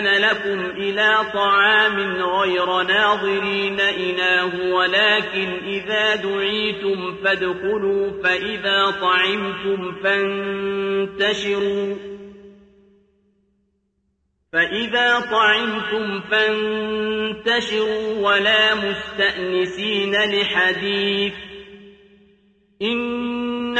يؤذن لكم إلى طعام غير ناظرين إناه ولكن إذا دعيتم فادخلوا فإذا طعمتم فانتشروا. فإذا طعمتم فانتشروا ولا مستأنسين لحديث. إن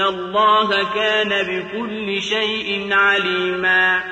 الله كان بكل شيء عليما